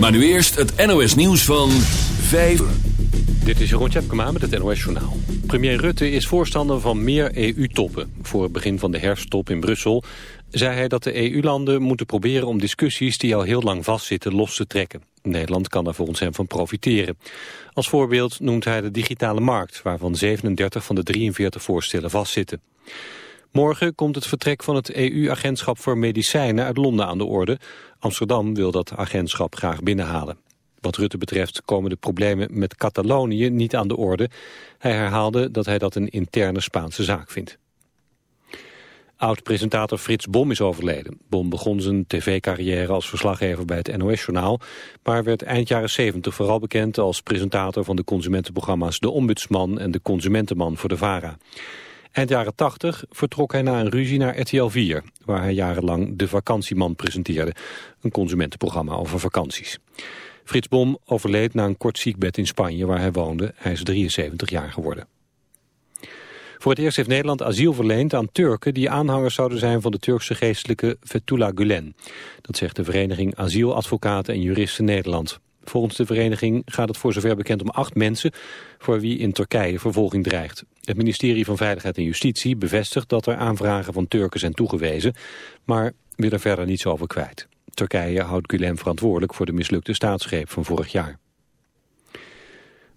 Maar nu eerst het NOS nieuws van 5 Dit is Jeroen Tjepkema met het NOS Journaal. Premier Rutte is voorstander van meer EU-toppen. Voor het begin van de herfsttop in Brussel zei hij dat de EU-landen moeten proberen om discussies die al heel lang vastzitten los te trekken. Nederland kan daar volgens hem van profiteren. Als voorbeeld noemt hij de digitale markt, waarvan 37 van de 43 voorstellen vastzitten. Morgen komt het vertrek van het EU-agentschap voor medicijnen uit Londen aan de orde. Amsterdam wil dat agentschap graag binnenhalen. Wat Rutte betreft komen de problemen met Catalonië niet aan de orde. Hij herhaalde dat hij dat een interne Spaanse zaak vindt. Oud-presentator Frits Bom is overleden. Bom begon zijn tv-carrière als verslaggever bij het NOS-journaal... maar werd eind jaren 70 vooral bekend als presentator van de consumentenprogramma's... De Ombudsman en De Consumentenman voor de VARA. Eind jaren 80 vertrok hij na een ruzie naar RTL 4... waar hij jarenlang De Vakantieman presenteerde. Een consumentenprogramma over vakanties. Frits Bom overleed na een kort ziekbed in Spanje waar hij woonde. Hij is 73 jaar geworden. Voor het eerst heeft Nederland asiel verleend aan Turken... die aanhangers zouden zijn van de Turkse geestelijke Fethullah Gulen. Dat zegt de vereniging Asieladvocaten en Juristen Nederland. Volgens de vereniging gaat het voor zover bekend om acht mensen... voor wie in Turkije vervolging dreigt. Het ministerie van Veiligheid en Justitie bevestigt dat er aanvragen van Turken zijn toegewezen... maar wil er verder niets over kwijt. Turkije houdt Gulen verantwoordelijk voor de mislukte staatsgreep van vorig jaar.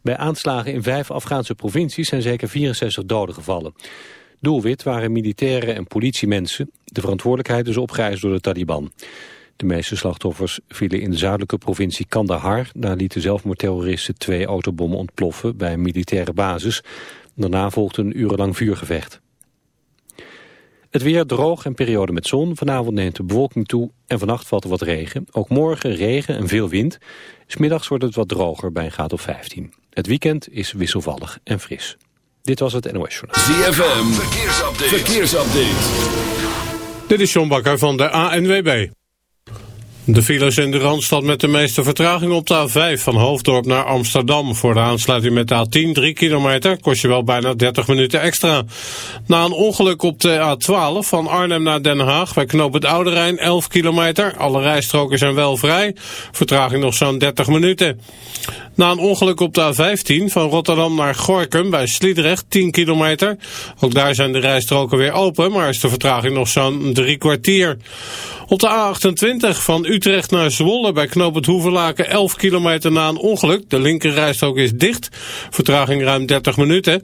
Bij aanslagen in vijf Afghaanse provincies zijn zeker 64 doden gevallen. Doelwit waren militairen en politiemensen. De verantwoordelijkheid is opgeëist door de Taliban. De meeste slachtoffers vielen in de zuidelijke provincie Kandahar. Daar lieten zelfmoordterroristen twee autobommen ontploffen bij een militaire basis. Daarna volgde een urenlang vuurgevecht. Het weer droog en periode met zon. Vanavond neemt de bewolking toe en vannacht valt er wat regen. Ook morgen regen en veel wind. Smiddags wordt het wat droger bij een graad of 15. Het weekend is wisselvallig en fris. Dit was het NOS Journaal. ZFM, verkeersupdate. verkeersupdate. Dit is John Bakker van de ANWB. De files in de Randstad met de meeste vertraging op de A5 van Hoofddorp naar Amsterdam. Voor de aansluiting met de A10, 3 kilometer, kost je wel bijna 30 minuten extra. Na een ongeluk op de A12 van Arnhem naar Den Haag bij Knoop het Oude Rijn, 11 kilometer. Alle rijstroken zijn wel vrij. Vertraging nog zo'n 30 minuten. Na een ongeluk op de A15 van Rotterdam naar Gorkum bij Sliedrecht, 10 kilometer. Ook daar zijn de rijstroken weer open, maar is de vertraging nog zo'n drie kwartier. Op de A28 van Utrecht naar Zwolle bij Knoop het Hoevelaken 11 kilometer na een ongeluk. De linkerrijstrook is dicht. Vertraging ruim 30 minuten.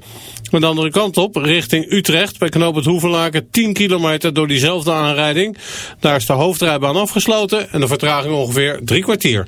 Aan de andere kant op, richting Utrecht bij Knoop het Hoevelaken 10 kilometer door diezelfde aanrijding. Daar is de hoofdrijbaan afgesloten en de vertraging ongeveer drie kwartier.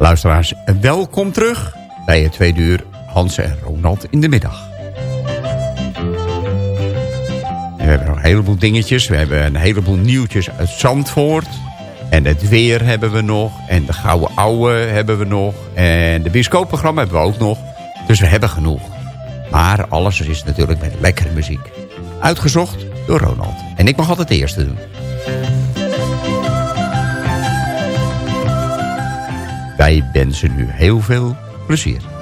Luisteraars, welkom terug bij het tweede uur Hans en Ronald in de middag. we hebben nog een heleboel dingetjes. We hebben een heleboel nieuwtjes uit Zandvoort. En het weer hebben we nog. En de Gouden Ouwe hebben we nog. En de bioscoopprogramma hebben we ook nog. Dus we hebben genoeg. Maar alles is natuurlijk met lekkere muziek. Uitgezocht door Ronald. En ik mag altijd het eerste doen. Wij wensen nu heel veel plezier.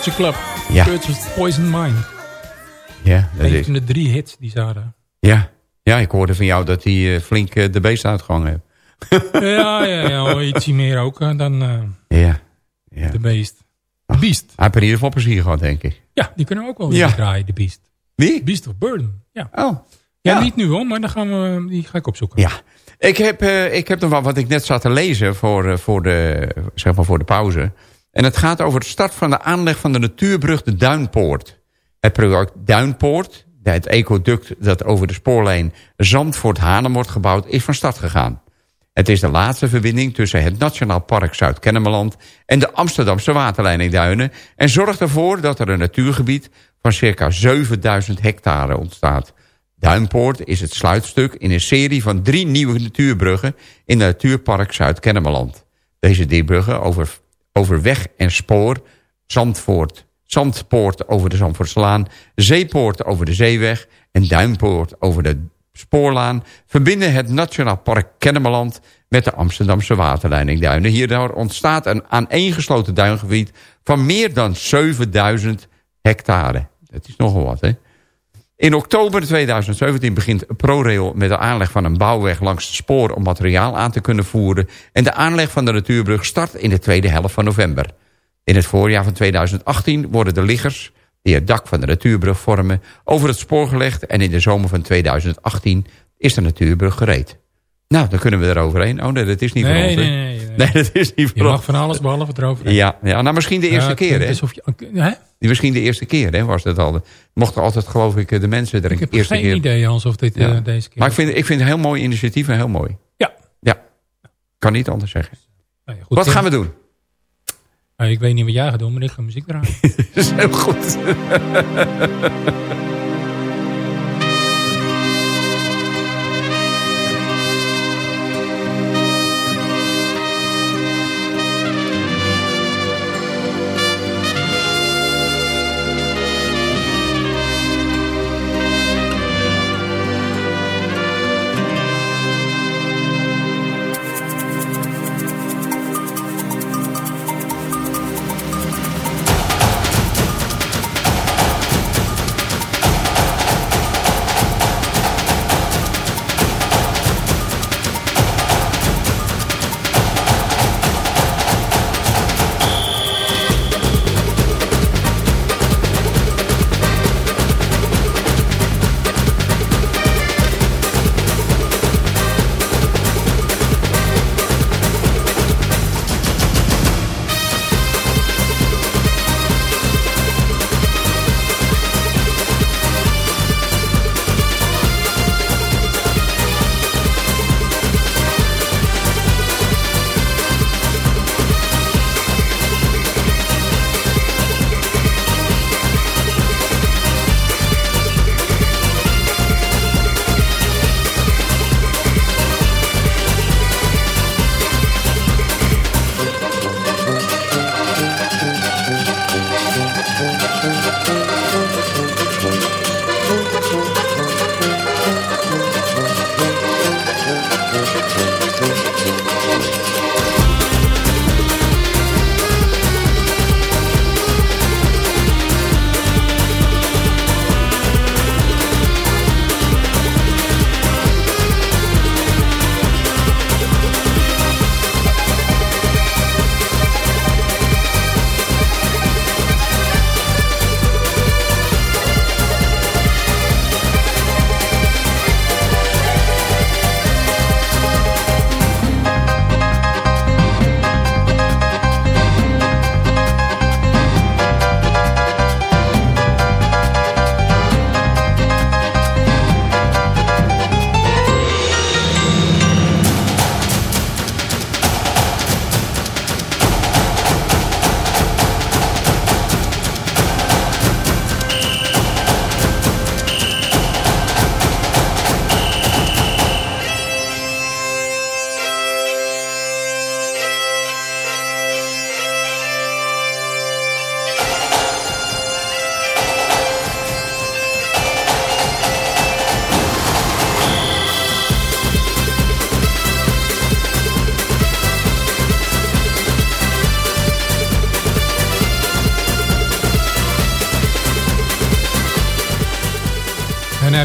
Culture Club. Ja. Poison Mind. Ja, dat Een van de drie hits die ze hadden. Ja, ja ik hoorde van jou dat hij uh, flink uh, de beest uitgehangen heeft. ja, ja, ja, ietsje meer ook uh, dan ja, ja. de beest. De Beast. Hij heeft er in ieder geval plezier gehad, denk ik. Ja, die kunnen we ook wel weer draaien, de Beast. Wie? Beast of Burden, ja. Oh. Ja, ja, niet nu hoor, maar dan gaan we, die ga ik opzoeken. Ja, ik heb, ik heb nog wat, wat ik net zat te lezen voor, voor, de, zeg maar voor de pauze. En het gaat over de start van de aanleg van de natuurbrug de Duinpoort. Het project Duinpoort, het ecoduct dat over de spoorlijn Zandvoort-Hanem wordt gebouwd, is van start gegaan. Het is de laatste verbinding tussen het Nationaal Park Zuid-Kennemerland en de Amsterdamse waterleidingduinen en zorgt ervoor dat er een natuurgebied van circa 7000 hectare ontstaat. Duinpoort is het sluitstuk in een serie van drie nieuwe natuurbruggen in het Natuurpark Zuid-Kennemerland. Deze drie bruggen over over weg en spoor, Zandvoort, Zandpoort over de Zandvoortslaan, Zeepoort over de Zeeweg en Duinpoort over de Spoorlaan verbinden het Nationaal Park Kennemerland met de Amsterdamse waterleidingduinen. Hierdoor ontstaat een aaneengesloten duingebied van meer dan 7000 hectare. Dat is nogal wat, hè? In oktober 2017 begint ProRail met de aanleg van een bouwweg langs het spoor om materiaal aan te kunnen voeren. En de aanleg van de natuurbrug start in de tweede helft van november. In het voorjaar van 2018 worden de liggers, die het dak van de natuurbrug vormen, over het spoor gelegd. En in de zomer van 2018 is de natuurbrug gereed. Nou, dan kunnen we eroverheen. Oh nee, dat is niet Nee, voor ons. nee, nee, nee. Nee, dat is niet Je voor mag ons. van alles behalve erover. Ja, ja, nou misschien de eerste keer, hè? Alsof je, Misschien de eerste keer, hè, was dat al. Mochten altijd, geloof ik, de mensen er Ik een heb eerste geen keer... idee, Hans, of dit Ja. eh, deze keer... Maar ik vind, ik vind het een heel mooi initiatief en heel mooi. Ja. Ja, kan niet anders zeggen. Nou ja, goed, Wat Tim. gaan we doen? Nou, ik weet niet wat jij gaat doen, maar ik ga muziek draaien. Dat is heel goed.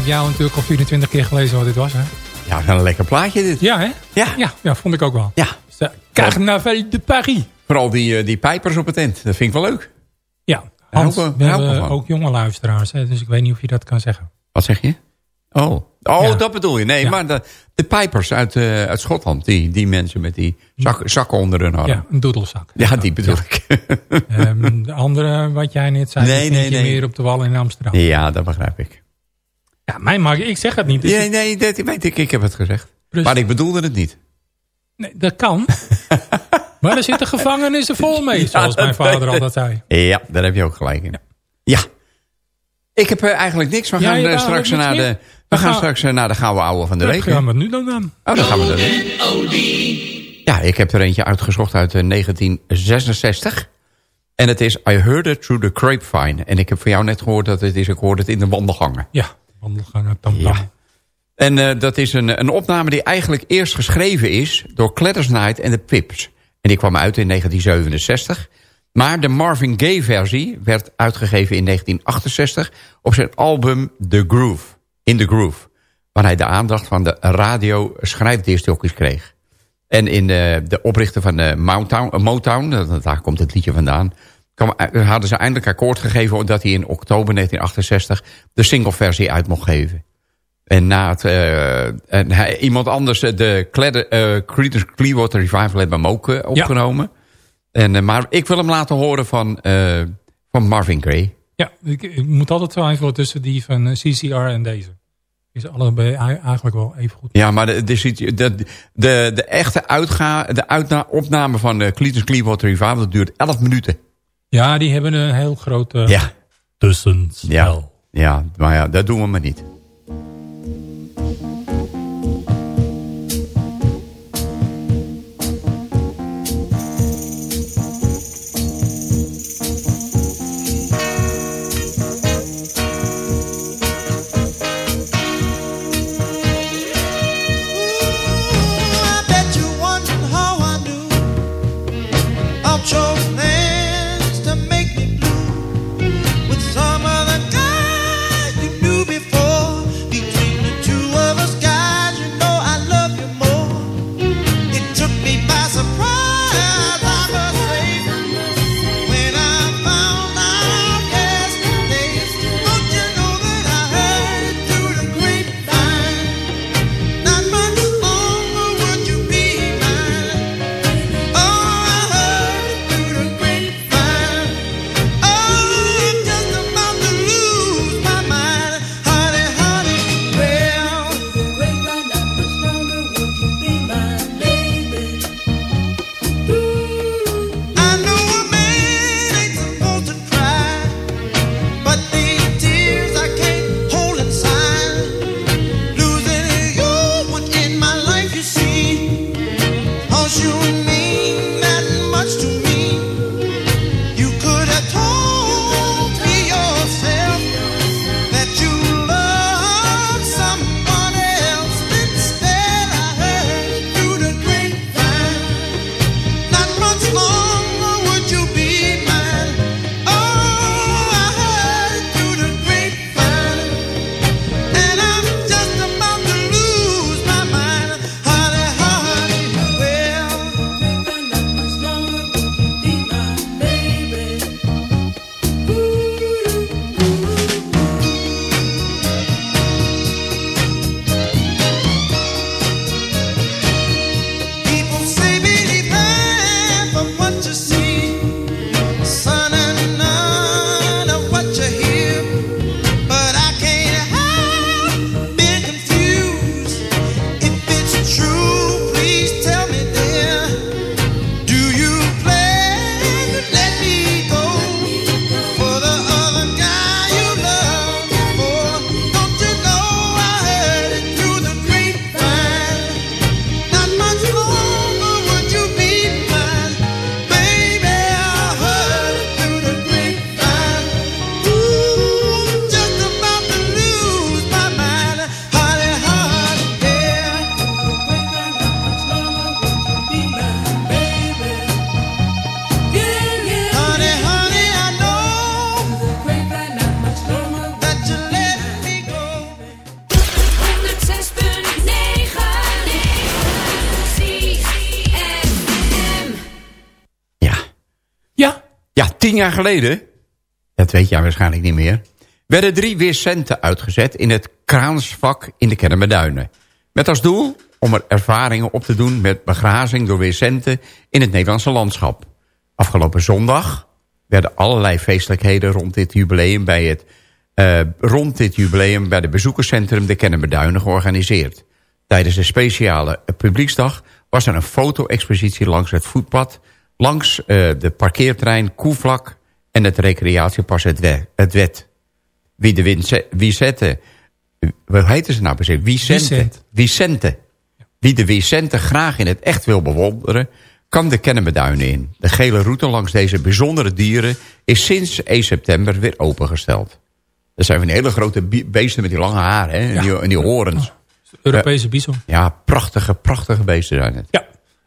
Heb jij natuurlijk al 24 keer gelezen wat dit was, hè? Ja, een lekker plaatje dit. Ja, hè? Ja. Ja, ja vond ik ook wel. Ja, De Carnaval de Paris. vooral die, eh, die pijpers op het tent. Dat vind ik wel leuk. Ja, Hans, we ik hebben ook jonge luisteraars, hè, dus ik weet niet of je dat kan zeggen. Wat zeg je? Oh, oh Ja. dat bedoel je. Nee, Ja. maar de, de pijpers uit, eh, uit Schotland. Die, die mensen met die zak, zakken onder hun arm. Ja, een doedelzak. Ja, die bedoel ik. Ehm, de andere, wat jij net zei, Nee, nee. meer op de wal in Amsterdam. ja, dat begrijp ik. Ja, mij mag ik zeg het niet. Dus Nee, nee, dat weet ik. Ik heb het gezegd. Precies. Maar ik bedoelde het niet. nee, dat kan. maar er zitten gevangenissen vol mee, zoals mijn vader altijd zei. Ja, daar heb je ook gelijk in. Ja. Ik heb eh, eigenlijk niks. We gaan eh, straks naar de... We We gaan gaan- straks eh, naar de gouden ouwe van de week. gaan we nu doen dan? Oh, dan gaan we doen. Ja, ik heb er eentje uitgezocht uit eh, 1966. En het is I Heard It Through the Grapevine. En ik heb van jou net gehoord dat het is... Ik hoorde het in de wandelgangen. Ja, wandelgangen, tam, Ja. tam. En uh, dat is een, een opname die eigenlijk eerst geschreven is... door Knight en de Pips. En die kwam uit in 1967. Maar de Marvin Gaye-versie werd uitgegeven in 1968... op zijn album The Groove, In The Groove... waar hij de aandacht van de radio schrijfdiscjockeys kreeg. En in de, de oprichter van de Motown, Motown, daar komt het liedje vandaan... hadden ze eindelijk akkoord gegeven... omdat hij in oktober 1968 de singleversie uit mocht geven. En na het, uh, en hij, iemand anders, de uh, Creedence Clearwater Revival, hebben hem ook uh, opgenomen. Ja. En, maar ik wil hem laten horen van, van Marvin Gaye. Ja, ik, ik moet altijd twijfelen tussen die van CCR en deze. Is allebei eigenlijk wel even goed. Ja, maar de, de, de, de, de echte uitga, de uitna, opname van de Creedence Clearwater Revival, dat duurt 11 minuten. Ja, die hebben een heel grote ja. tussenspel. Ja. ja, maar ja, dat doen we maar niet. Tien jaar geleden, dat weet jij waarschijnlijk niet meer... werden drie weercenten uitgezet in het kraansvak in de Kennemerduinen. Met als doel om er ervaringen op te doen met begrazing door weercenten in het Nederlandse landschap. Afgelopen zondag werden allerlei feestelijkheden rond dit jubileum bij het uh, rond dit jubileum bij het bezoekerscentrum de Kennemerduinen georganiseerd. Tijdens de speciale publieksdag was er een foto-expositie langs het voetpad langs uh, de parkeertrein Koevlak en het recreatiepas het, we, het Wet. Wie de Vicente, hoe heette ze nou precies? Vicente. Vicente. Wie de Vicente graag in het echt wil bewonderen, kan de Kennemerduinen in. De gele route langs deze bijzondere dieren is sinds 1 september weer opengesteld. Dat zijn van die hele grote beesten met die lange haren hè? En, die, en die horens. Europese bison. Ja, prachtige, prachtige beesten zijn het. Ja.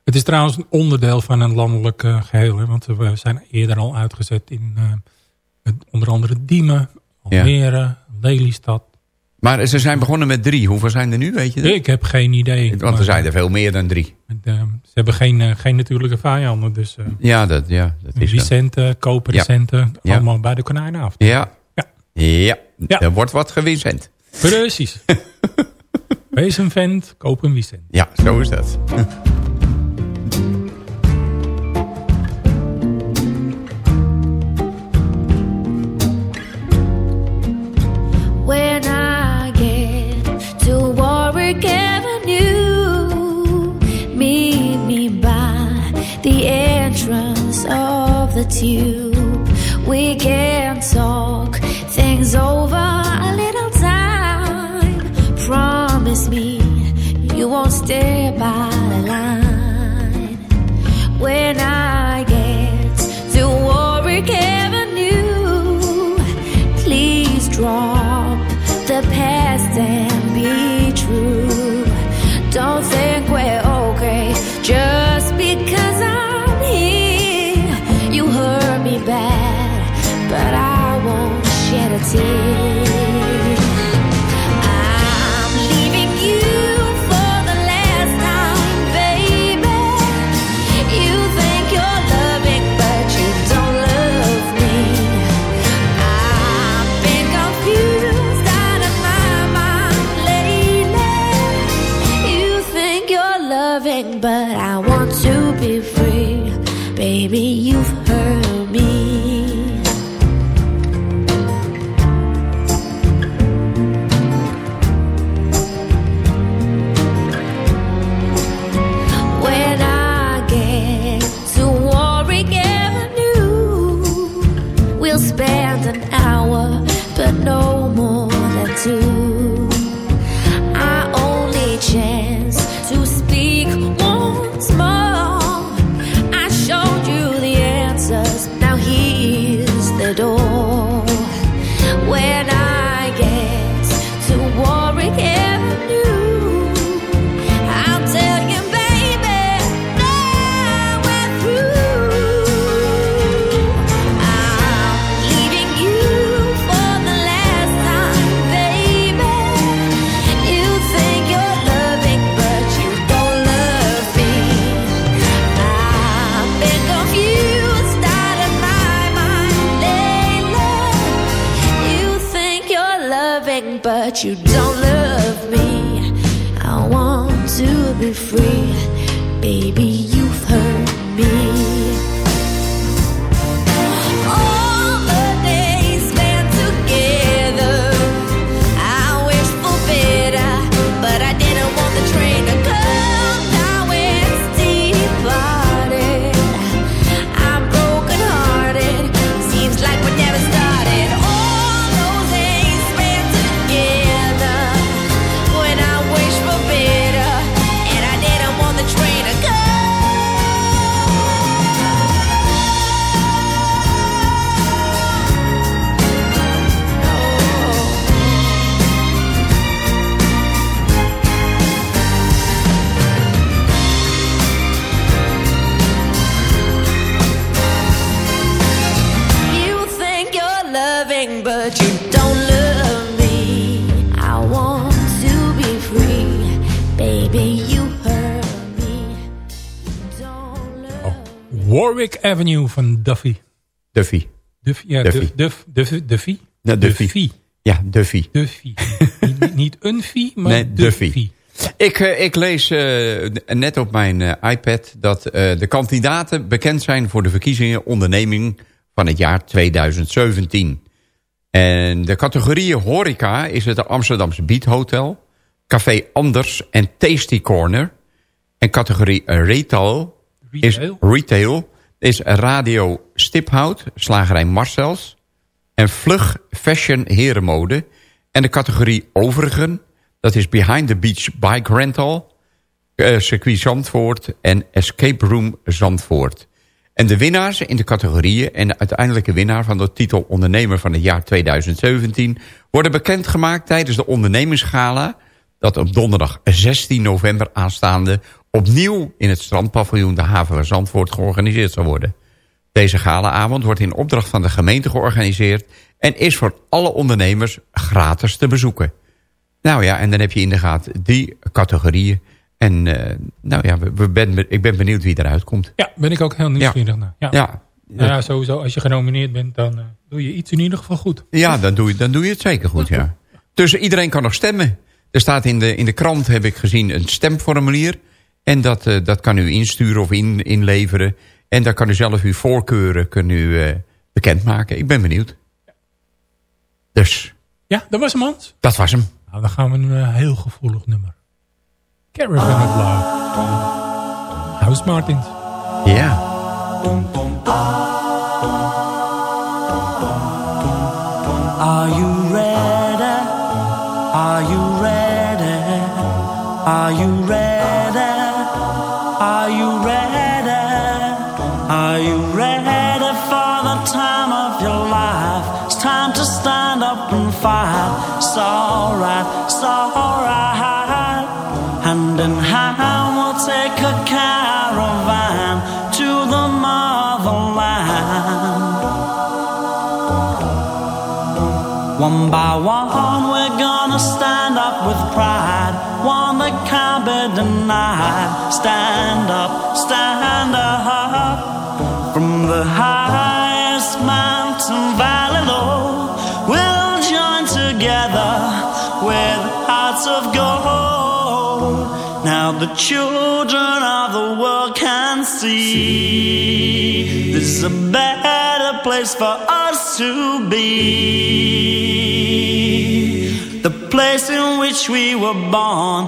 Het is trouwens een onderdeel van een landelijk uh, geheel. Hè, want we zijn eerder al uitgezet in uh, onder andere Diemen, Almere, ja. Lelystad. Maar ze zijn begonnen met drie. Hoeveel zijn er nu, weet je dat? Ik heb geen idee. Want er zijn er veel meer dan drie. Met, uh, ze hebben geen, geen natuurlijke vijanden. Dus, ja, dat, ja, dat is Vicente, kopercenten, ja. allemaal bij de konijnen af. Ja. Ja. ja. Er wordt wat gewicent. Precies. Wees een vent, koop een Vicent. Ja, zo is dat. of the tube. We can talk Avenue van Duffy. Duffy. Duffy, ja, Duffy. Duff, Duff, Duff, Duffy? Ja, Duffy. Duffy. Ja, Duffy. Duffy. niet, niet een fee, maar Nee, Duffy. Duffy. Ik, eh, ik lees eh, net op mijn eh, iPad dat de kandidaten bekend zijn voor de verkiezingen onderneming van het jaar 2017. En de categorieën horeca is het Amsterdamse Beat Hotel, Café Anders en Tasty Corner. En categorie retail, is Retail? Is Radio Stiphout, Slagerij Marcels en Vlug Fashion Herenmode. En de categorie overigen, dat is Behind the Beach Bike Rental, eh, Circuit Zandvoort en Escape Room Zandvoort. En de winnaars in de categorieën en de uiteindelijke winnaar van de titel ondernemer van het jaar 2017 worden bekendgemaakt tijdens de ondernemingsgala dat op donderdag 16 november aanstaande... opnieuw in het strandpaviljoen de haven van Zandvoort georganiseerd zal worden. Deze galaavond wordt in opdracht van de gemeente georganiseerd... en is voor alle ondernemers gratis te bezoeken. Nou ja, en dan heb je in de gaten die categorieën. En eh, nou ja, we, we ben, ik ben benieuwd wie eruit komt. Ja, ben ik ook heel nieuwsgierig naar. Ja. Ja, Nou ja, sowieso. Als je genomineerd bent, dan eh, doe je iets in ieder geval goed. Ja, dan doe je, dan doe je het zeker goed, ja. Dus iedereen kan nog stemmen. Er staat in de, in de krant, heb ik gezien, een stemformulier. En dat, eh, dat kan u insturen of in, inleveren. En daar kan u zelf uw voorkeuren kunnen u, eh, bekendmaken. Ik ben benieuwd. Dus, Ja, dat was hem, Hans. dat was hem. Nou, dan gaan we een heel gevoelig nummer. Caravan of Love. House Martins. Ja. Are you ready? Are you ready? Are you ready? Are you ready? Are you ready for the time of your life? It's time to stand up and fight. It's alright, it's alright. Hand in hand, we'll take a caravan to the motherland. One by one, we're gonna stand up with pride. Denied. Stand up, stand up. From the highest mountain valley low, we'll join together with hearts of gold. Now the children of the world can see this is a better place for us to be. The place in which we were born,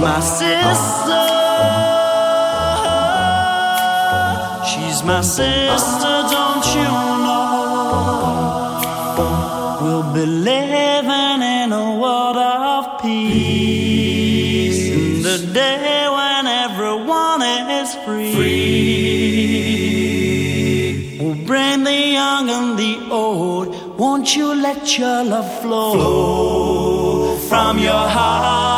My uh-huh. sister. She's my sister, don't you know? We'll be living in a world of peace. In the day when everyone is free. We'll bring the young and the old. Won't you let your love flow, from your heart?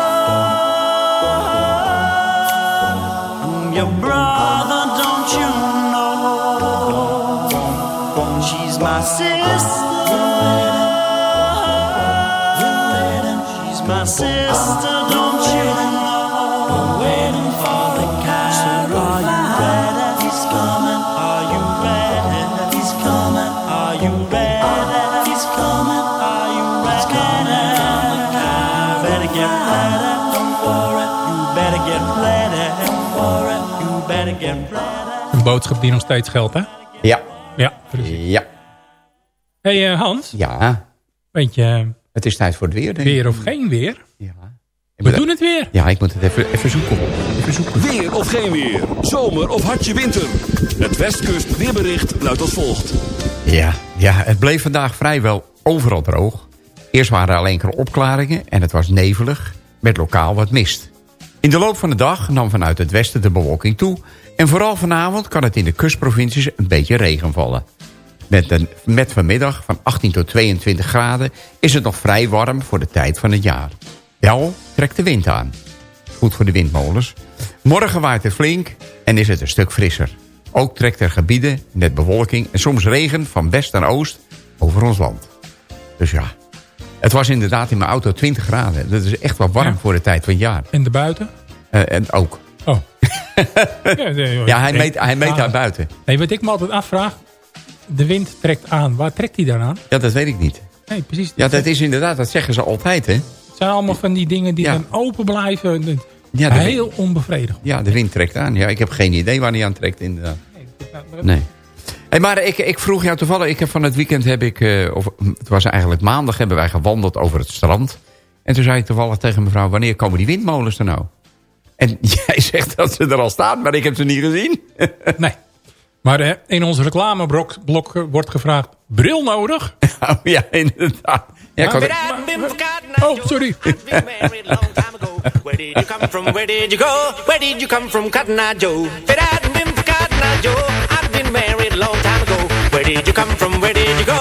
Een boodschap die nog steeds geldt, hè? Ja. Ja, precies. Ja. Hey, eh, Hans. Ja. Weet je, Het is tijd voor het weer, denk ik. weer of geen weer? Ja. Ik We doen het weer. Ja, ik moet het even, even zoeken. Even zoeken. Weer of geen weer. Zomer of hartje winter. Het Westkust weerbericht luidt als volgt. Ja, ja, het bleef vandaag vrijwel overal droog. Eerst waren er alleen enkele opklaringen en het was nevelig, met lokaal wat mist. In de loop van de dag nam vanuit het westen de bewolking toe... en vooral vanavond kan het in de kustprovincies een beetje regen vallen. Met, met vanmiddag van 18 tot 22 graden is het nog vrij warm voor de tijd van het jaar. Wel trekt de wind aan. Goed voor de windmolens. Morgen waait het flink en is het een stuk frisser. Ook trekt er gebieden met bewolking en soms regen van west naar oost over ons land. Dus ja, Het was inderdaad in mijn auto 20 graden. Dat is echt wel warm Ja. voor de tijd van het jaar. En de buiten? Eh, en ook. Oh. ja, hij meet, hij meet daar buiten. Nee, wat ik me altijd afvraag. De wind trekt aan. Waar trekt hij dan aan? Ja, dat weet ik niet. Nee, precies. Ja, dat is inderdaad, dat zeggen ze altijd, hè? Het zijn allemaal van die dingen die Ja. dan open blijven. Ja, Heel onbevredigend. ja, de wind trekt aan. Ja, ik heb geen idee waar hij aan trekt, inderdaad. Nee. Hey, maar ik, ik vroeg jou toevallig, ik heb van het weekend heb ik, eh, of het was eigenlijk maandag, hebben wij gewandeld over het strand. En toen zei ik toevallig tegen mevrouw, wanneer komen die windmolens er nou? En jij zegt dat ze er al staan, maar ik heb ze niet gezien. Nee. Maar in ons reclameblok blok, eh, wordt gevraagd... Bril nodig? Oh, ja, inderdaad. Ja, ik had- Oh, sorry. Where did you come from? Where did you go? Where did you come from, Cotton Eye Joe? If it hadn't been for Cotton Eye Joe, I'd been married a long time ago. Where did you come from? Where did you go?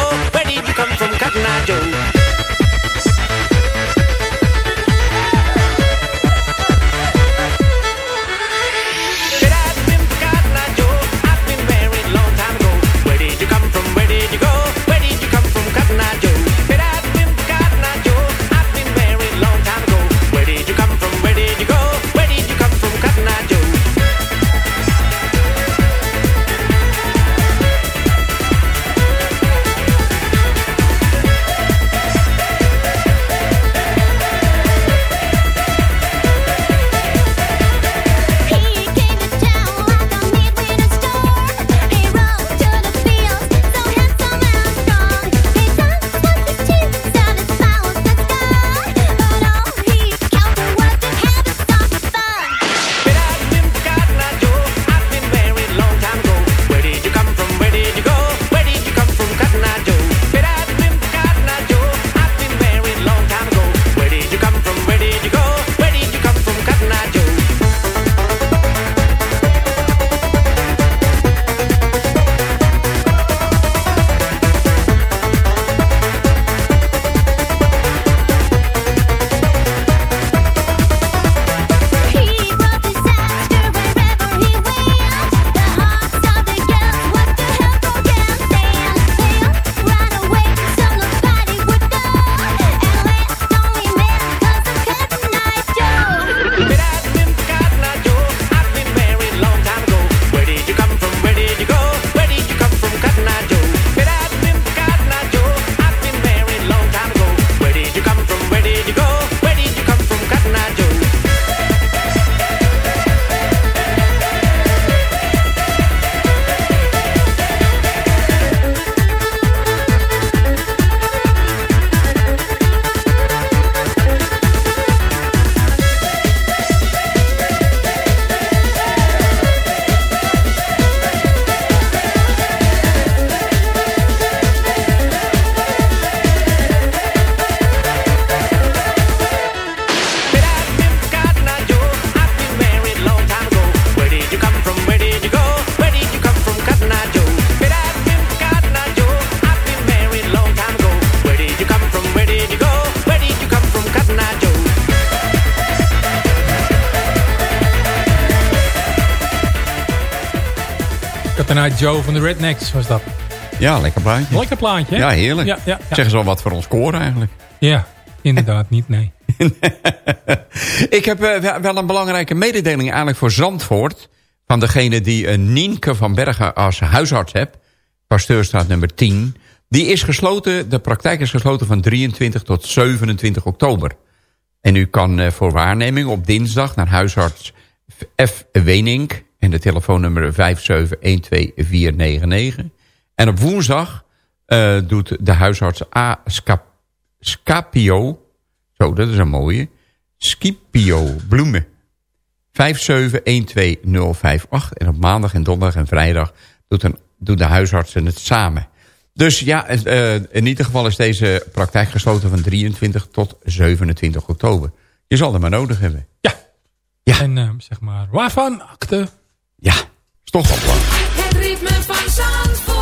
Joe van de Rednecks was dat. ja, lekker plaatje. Lekker plaatje, hè? Ja, heerlijk. Ja, ja, ja. Zeggen ze wel wat voor ons koren eigenlijk. Ja, inderdaad niet, nee. Ik heb eh, wel- een belangrijke mededeling eigenlijk voor Zandvoort. Van degene die een Nienke van Bergen als huisarts hebt. Pasteurstraat nummer 10. Die is gesloten, de praktijk is gesloten van 23 tot 27 oktober. En u kan eh, voor waarneming op dinsdag naar huisarts F. Wenink. En de telefoonnummer 5712499. En op woensdag eh, doet de huisarts A. Scap Scapio. Zo, dat is een mooie. Scipio Bloemen. 5712058. En op maandag en donderdag en vrijdag doet een, doen de huisartsen het samen. Dus ja, eh, in ieder geval is deze praktijk gesloten van 23 tot 27 oktober. Je zal er maar nodig hebben. Ja. Ja. En eh, zeg maar, waarvan akte? Ja, is toch wel wat. Het ritme van Zandvoort.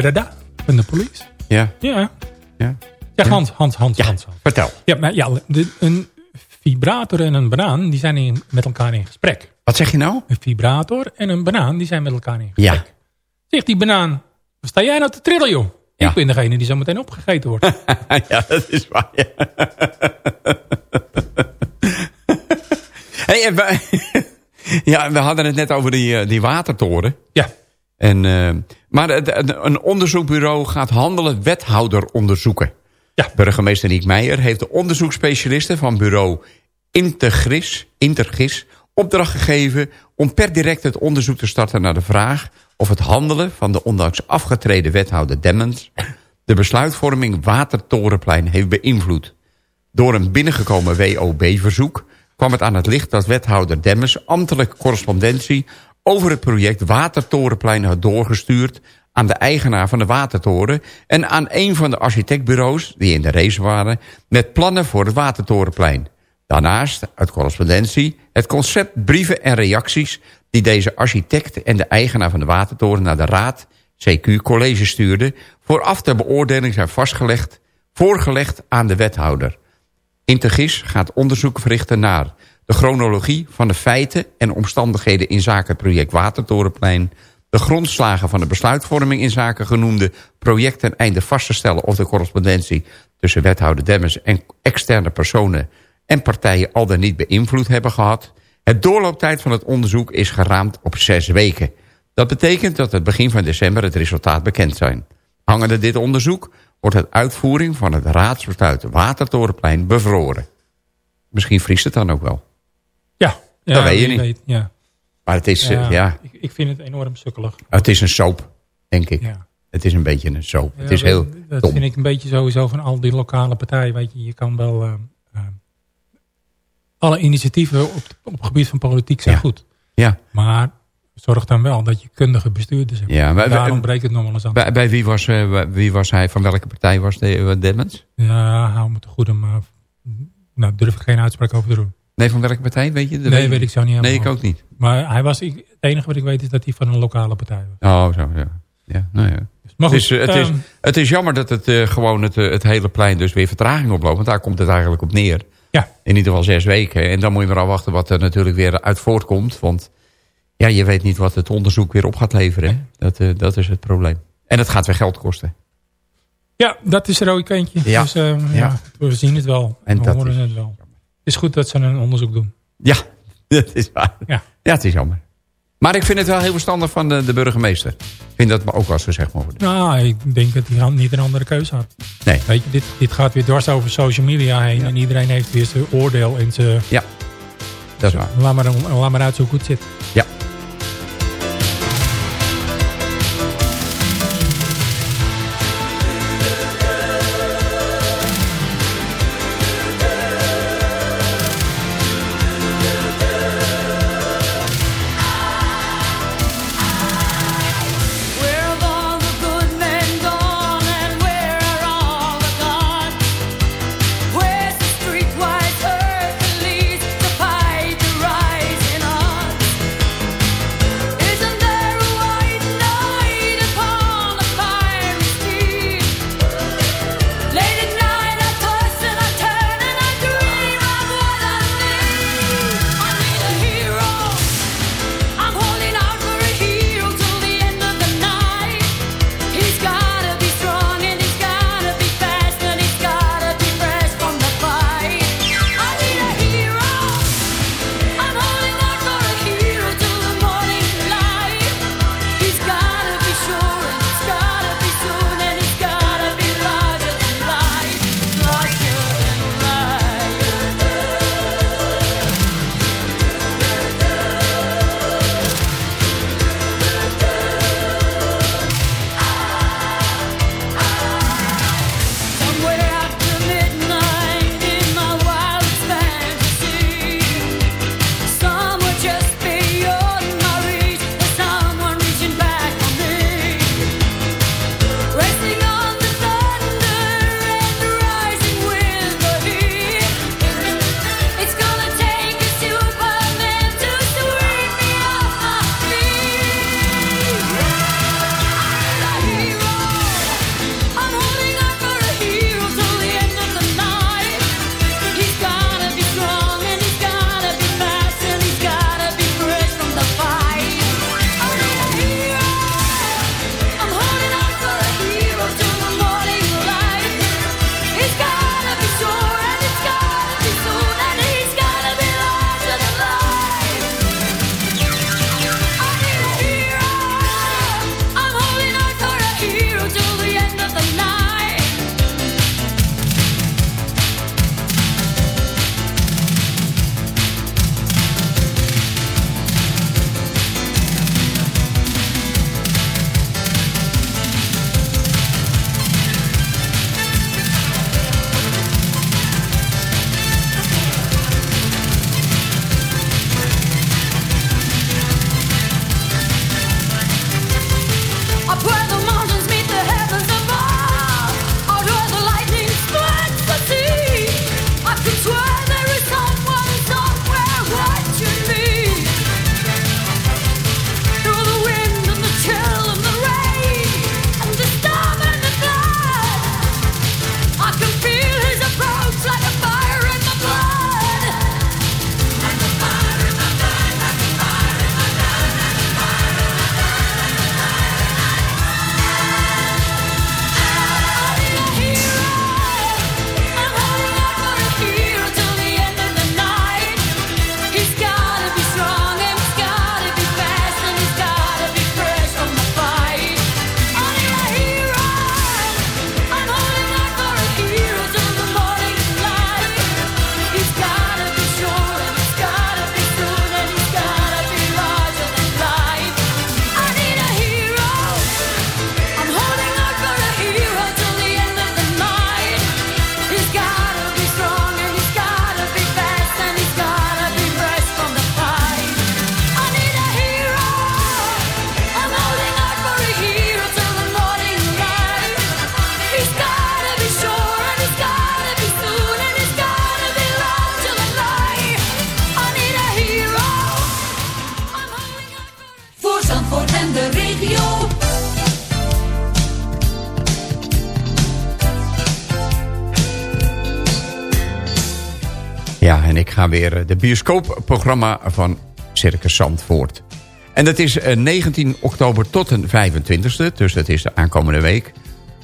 Doe doe doe, da da da, van de police. Ja, Ja. ja. Ja, Hans, Hans, Hans, Hans. Hans. Vertel. Ja, maar ja, de, een vibrator en een banaan, die zijn in, met elkaar in gesprek. Wat zeg je nou? Een vibrator en een banaan, die zijn met elkaar in gesprek. Ja. Zegt die banaan, sta jij nou te trillen, joh? Ja. Ik ben degene die zo meteen opgegeten wordt. ja, dat is waar. Ja. hey, en we, ja, we hadden het net over die, eh, die watertoren. ja. En, eh, maar een onderzoekbureau gaat handelen wethouder onderzoeken. Ja. Burgemeester Niek Meijer heeft de onderzoeksspecialisten van bureau Intergris, Intergis opdracht gegeven om per direct het onderzoek te starten naar de vraag of het handelen van de ondanks afgetreden wethouder Demmens de besluitvorming Watertorenplein heeft beïnvloed. Door een binnengekomen WOB-verzoek kwam het aan het licht dat wethouder Demmers ambtelijke correspondentie over het project Watertorenplein had doorgestuurd aan de eigenaar van de Watertoren en aan een van de architectbureaus die in de race waren met plannen voor het Watertorenplein. Daarnaast, uit correspondentie, het concept, brieven en reacties... die deze architect en de eigenaar van de Watertoren naar de Raad, CQ College stuurde... vooraf ter beoordeling zijn vastgelegd, voorgelegd aan de wethouder. Intergis gaat onderzoek verrichten naar de chronologie van de feiten en omstandigheden in zaken project Watertorenplein, de grondslagen van de besluitvorming in zaken genoemde projecten einde vast te stellen of de correspondentie tussen wethouder Demmers en externe personen en partijen al dan niet beïnvloed hebben gehad. Het doorlooptijd van het onderzoek is geraamd op zes weken. Dat betekent dat het begin van december het resultaat bekend zijn. Hangende dit onderzoek wordt het uitvoering van het raadsbesluit Watertorenplein bevroren. Misschien vriest het dan ook wel. Ja. ja Dat weet je niet. ja. Maar het is, ja. ja, Ik, ik vind het enorm sukkelig. het is een soap, denk ik. Ja. Het is een beetje een soap. het is heel dat dom. vind ik een beetje sowieso van al die lokale partijen. Weet je, je kan wel... eh, eh, alle initiatieven op, op het gebied van politiek zijn goed. Ja. Maar zorg dan wel dat je kundige bestuurders hebt. Ja, maar- Daarom breekt het nog wel eens aan. Bij, bij wie, was, eh, wie was hij? Van welke partij was de, Demmens? Ja, hou me te goede, maar... Nou, durf ik geen uitspraak over te doen. Nee, van welke partij? Weet je? Dat nee, weet ik zo niet Nee, ik helemaal. ook niet. Maar hij was, ik, het enige wat ik weet is dat hij van een lokale partij was. Oh, zo, ja. ja, nou ja. Maar het, goed, is, eh, het, is, ehm, het is jammer dat het eh, gewoon het, eh, het hele plein dus weer vertraging oploopt. Want daar komt het eigenlijk op neer. Ja. In ieder geval zes weken. En dan moet je maar afwachten wat er natuurlijk weer uit voortkomt. Want ja, je weet niet wat het onderzoek weer op gaat leveren. hè. Dat, eh, dat is het probleem. En het gaat weer geld kosten. Ja, dat is er ook eentje. Ja. Dus ehm, Ja. ja. we zien het wel. En we dat horen is het wel. Het is goed dat ze een onderzoek doen. Ja, dat is waar. Ja. Ja, het is jammer. Maar ik vind het wel heel verstandig van de, de burgemeester. Ik vind dat ook wel eens gezegd mogen worden. Nou, ik denk dat hij niet een andere keuze had. Nee. Weet je, dit, dit gaat weer dwars over social media heen. En iedereen heeft weer zijn oordeel. En zijn, Ja, dat is waar. laat, maar, laat maar uit zo goed zit. Ja. Weer eh, de bioscoopprogramma van Circus Zandvoort. En dat is eh, 19 oktober tot en 25e, dus dat is de aankomende week.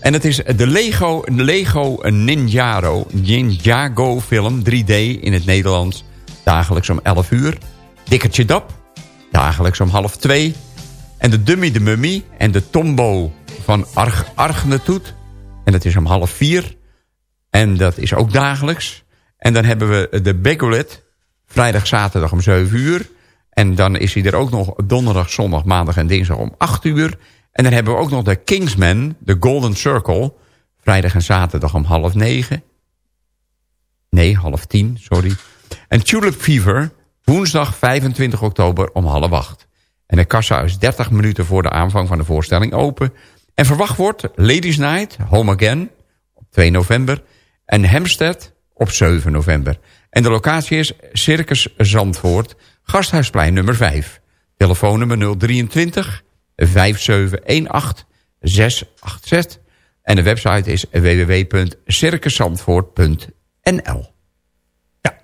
En het is de Lego, Lego Ninjago, Ninjago film 3D in het Nederlands. Dagelijks om 11 uur. Dikkertje Dap, dagelijks om half 2. En de Dummy de Mummy en de Tombo van Arg Argnetoet. En dat is om half 4. En dat is ook dagelijks. En dan hebben we de Begolet, vrijdag, zaterdag om 7 uur. En dan is hij er ook nog donderdag, zondag, maandag en dinsdag om 8 uur. En dan hebben we ook nog de Kingsman, de Golden Circle. Vrijdag en zaterdag om half 9. Nee, half 10, sorry. En Tulip Fever, woensdag 25 oktober om half 8. En de kassa is 30 minuten voor de aanvang van de voorstelling open. En verwacht wordt Ladies Night, Home Again, op 2 november. En Hempstead op 7 november. En de locatie is Circus Zandvoort, Gasthuisplein nummer 5. Telefoonnummer 023 5718 686. En de website is www.circuszandvoort.nl. Ja,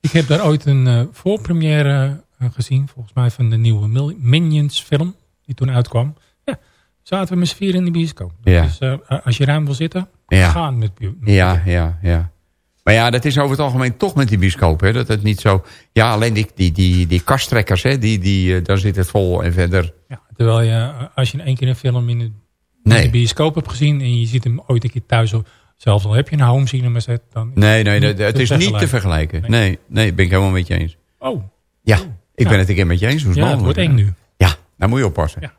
ik heb daar ooit een eh, voorpremière eh, gezien. Volgens mij van de nieuwe Minions film. Die toen uitkwam. Ja, zaten we met z'n vier in de bioscoop. Ja. Dus als je ruim wil zitten, Ja. gaan met, met Ja, ja, ja. Maar ja, dat is over het algemeen toch met die bioscoop. Hè? Dat het niet zo... Ja, alleen die, die, die, die kasttrekkers, hè? Die, die, eh, daar zit het vol en verder... Ja, terwijl je, eh, als je in één keer een film in de, in Nee. de bioscoop hebt gezien... en je ziet hem ooit een keer thuis... zelfs al heb je een home cinema set... dan Nee, nee, dat- het is niet te vergelijken. Nee, nee, ben ik helemaal met je eens. Oh, Ja, ik Ja. ben het een keer met je eens. Hoe is ja, het wordt eng nu. Ja, daar moet je oppassen. Ja.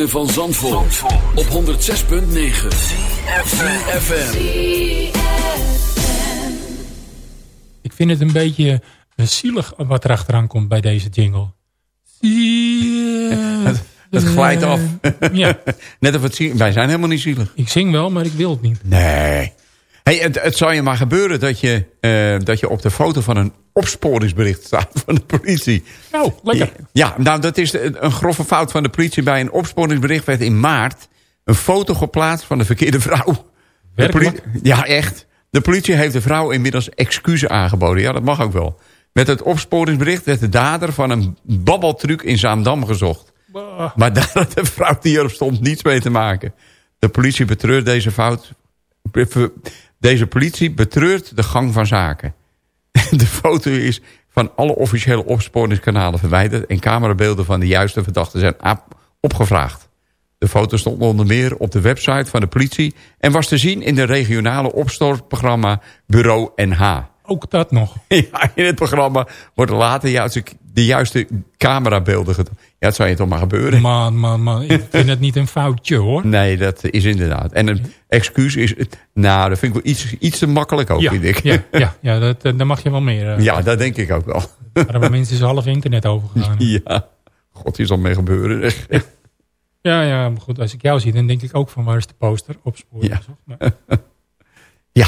Ritme van Zandvoort, op 106.9 CFFM Ik vind het een beetje eh, zielig wat er achteraan komt bij deze jingle. Het, het glijdt af. Ja. Net of het zie- Wij zijn helemaal niet zielig. Ik zing wel, maar ik wil het niet. Nee. Hey, het, het zou je maar gebeuren dat je, eh, dat je op de foto van een opsporingsbericht staat van de politie. Nou, lekker. Ja, nou dat is een grove fout van de politie. Bij een opsporingsbericht werd in maart een foto geplaatst van de verkeerde vrouw. De Ja, echt. De politie heeft de vrouw inmiddels excuses aangeboden. Ja, dat mag ook wel. Met het opsporingsbericht werd de dader van een babbeltruc in Zaandam gezocht. Bah. Maar daar had de vrouw die erop stond niets mee te maken. De politie betreurt deze fout. Deze politie betreurt de gang van zaken. De foto is van alle officiële opsporingskanalen verwijderd... en camerabeelden van de juiste verdachten zijn opgevraagd. De foto stond onder meer op de website van de politie... en was te zien in de regionale opstortprogramma Bureau NH. Ook dat nog. Ja, in het programma worden later juist de juiste camerabeelden getoond. Ja, het zou je toch maar gebeuren. Man, man, man. Ik vind het niet een foutje hoor. Nee, dat is inderdaad. En een excuus is... Nou, dat vind ik wel iets, iets te makkelijk ook, Ja, vind ik. ja, ja, ja dat, eh, daar mag je wel meer. eh, Ja, dat denk ik ook wel. Daar hebben mensen is half internet overgegaan. Ja. God, is al mee gebeuren. Ja, ja, maar goed. Als ik jou zie, dan denk ik ook van waar is de poster? Opsporen. Ja. maar- Ja.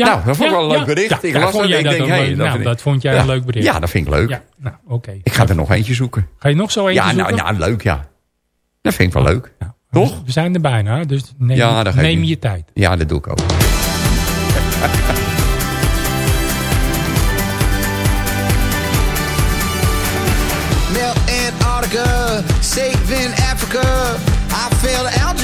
Ja. ja. Nou, dat vond ik ja, wel een leuk ja. bericht. Ja, Ik ja, las jij en ik dat denk, hey, dat nou, vind ik- dat vond jij Ja. een leuk bericht. Ja, dat vind ik leuk. Ja, nou, oké. Ik ga er nog eentje zoeken. Ga je nog zo eentje Ja, nou, zoeken? nou, leuk, ja. Dat vind ik wel leuk. Nou, Toch? We zijn er bijna, dus neem, Ja, dat je tijd. Ja, dat doe ik ook. Melt Antarctica, saving Africa. I failed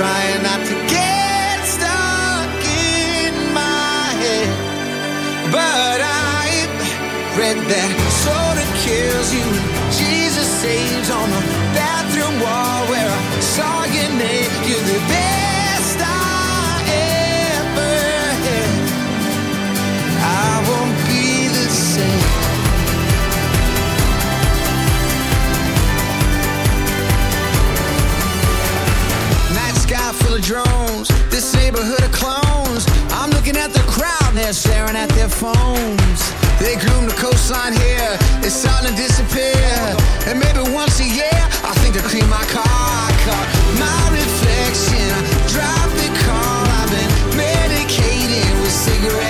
trying not to get stuck in my head. But I read that soda kills you. Jesus saves on the bathroom wall neighborhood of clones. I'm looking at the crowd they're staring at their phones. They groom the coastline here, it's starting to disappear. And maybe once a year, I think to clean my car. I caught my reflection, I drive the car. I've been medicated with cigarettes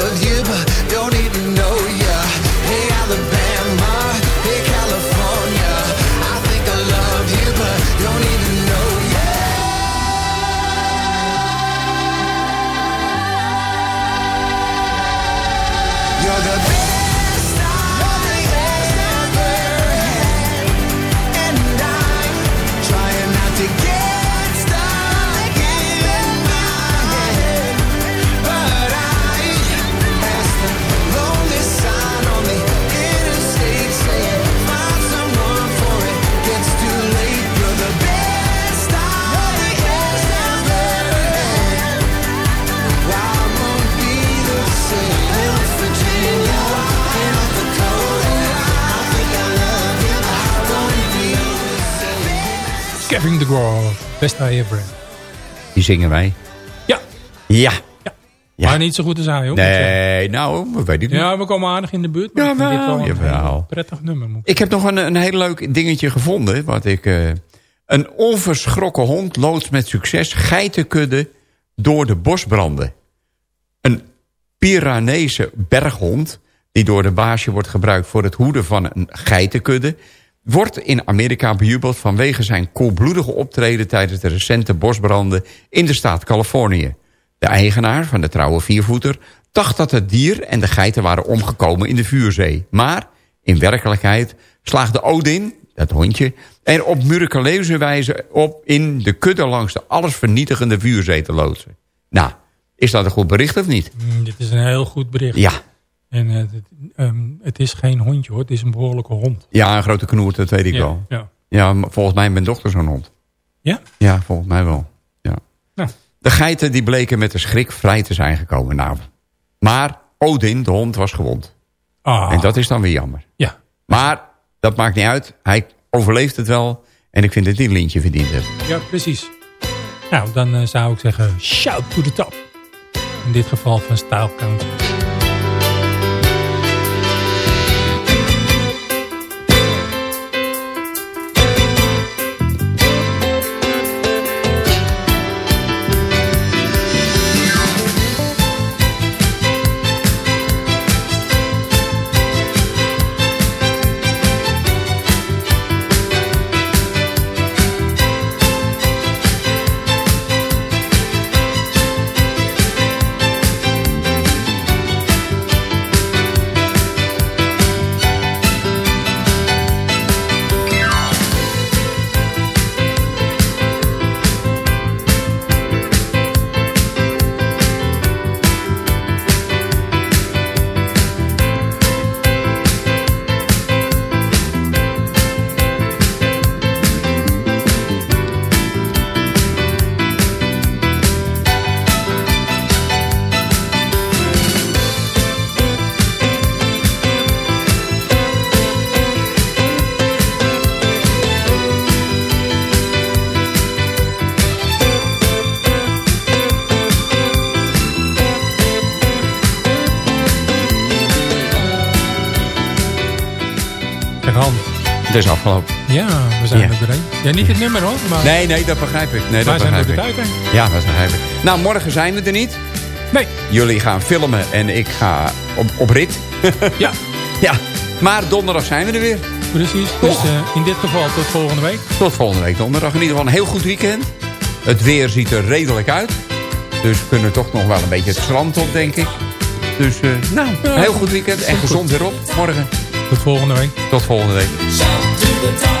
Kevin de Graaf. Best I ever. Die zingen wij. Ja. Ja. Ja. Maar niet zo goed als hij, hoor. Nee, nou, we weten het niet. Ja, we komen aardig in de buurt. Maar ik dit wel een prettig nummer. Moet ik Ik heb nog een, een heel leuk dingetje gevonden. Wat ik, eh, een onverschrokken hond loodst met succes geitenkudde door de bosbranden. Een Pyranese berghond, die door de baasje wordt gebruikt voor het hoeden van een geitenkudde, wordt in Amerika bejubeld vanwege zijn koelbloedige optreden tijdens de recente bosbranden in de staat Californië. De eigenaar van de trouwe viervoeter dacht dat het dier en de geiten waren omgekomen in de vuurzee. Maar in werkelijkheid slaagde Odin, dat hondje, er op miraculeuze wijze op in de kudde langs de allesvernietigende vuurzee te loodsen. Nou, is dat een goed bericht of niet? Mm, dit is een heel goed bericht. Ja. En eh, het, ehm, het is geen hondje hoor, het is een behoorlijke hond. Ja, een grote knoert, dat weet ik Ja, wel. ja. Ja, volgens mij mijn dochter zo'n hond. Ja? Ja, volgens mij wel. Ja. Nou. De geiten die bleken met de schrik vrij te zijn gekomen. Nou, maar Odin, de hond, was gewond. Ah, En dat is dan weer jammer. ja. Maar dat maakt niet uit. Hij overleeft het wel. En ik vind dat hij een lintje verdiend heeft. ja, precies. Nou, dan eh, zou ik zeggen, shout to the top. In dit geval van Style Country. Is afgelopen. Ja, we zijn Ja. er doorheen. Ja, niet het nummer hoor, maar Nee, nee, dat begrijp ik. Nee, dat zijn er begrijp ik. tijd heen. Ja, dat begrijp ik. Nou, morgen zijn we er niet. Nee. Jullie gaan filmen en ik ga op, op rit. Ja, Ja, maar donderdag zijn we er weer. precies. Dus eh, in dit geval tot volgende week. Tot volgende week donderdag. In ieder geval een heel goed weekend. Het weer ziet er redelijk uit. Dus we kunnen toch nog wel een beetje het strand op, denk ik. Dus, eh, nou, een heel goed weekend. En gezond weer op morgen. Tot volgende week. Tot volgende week. Shout to the top.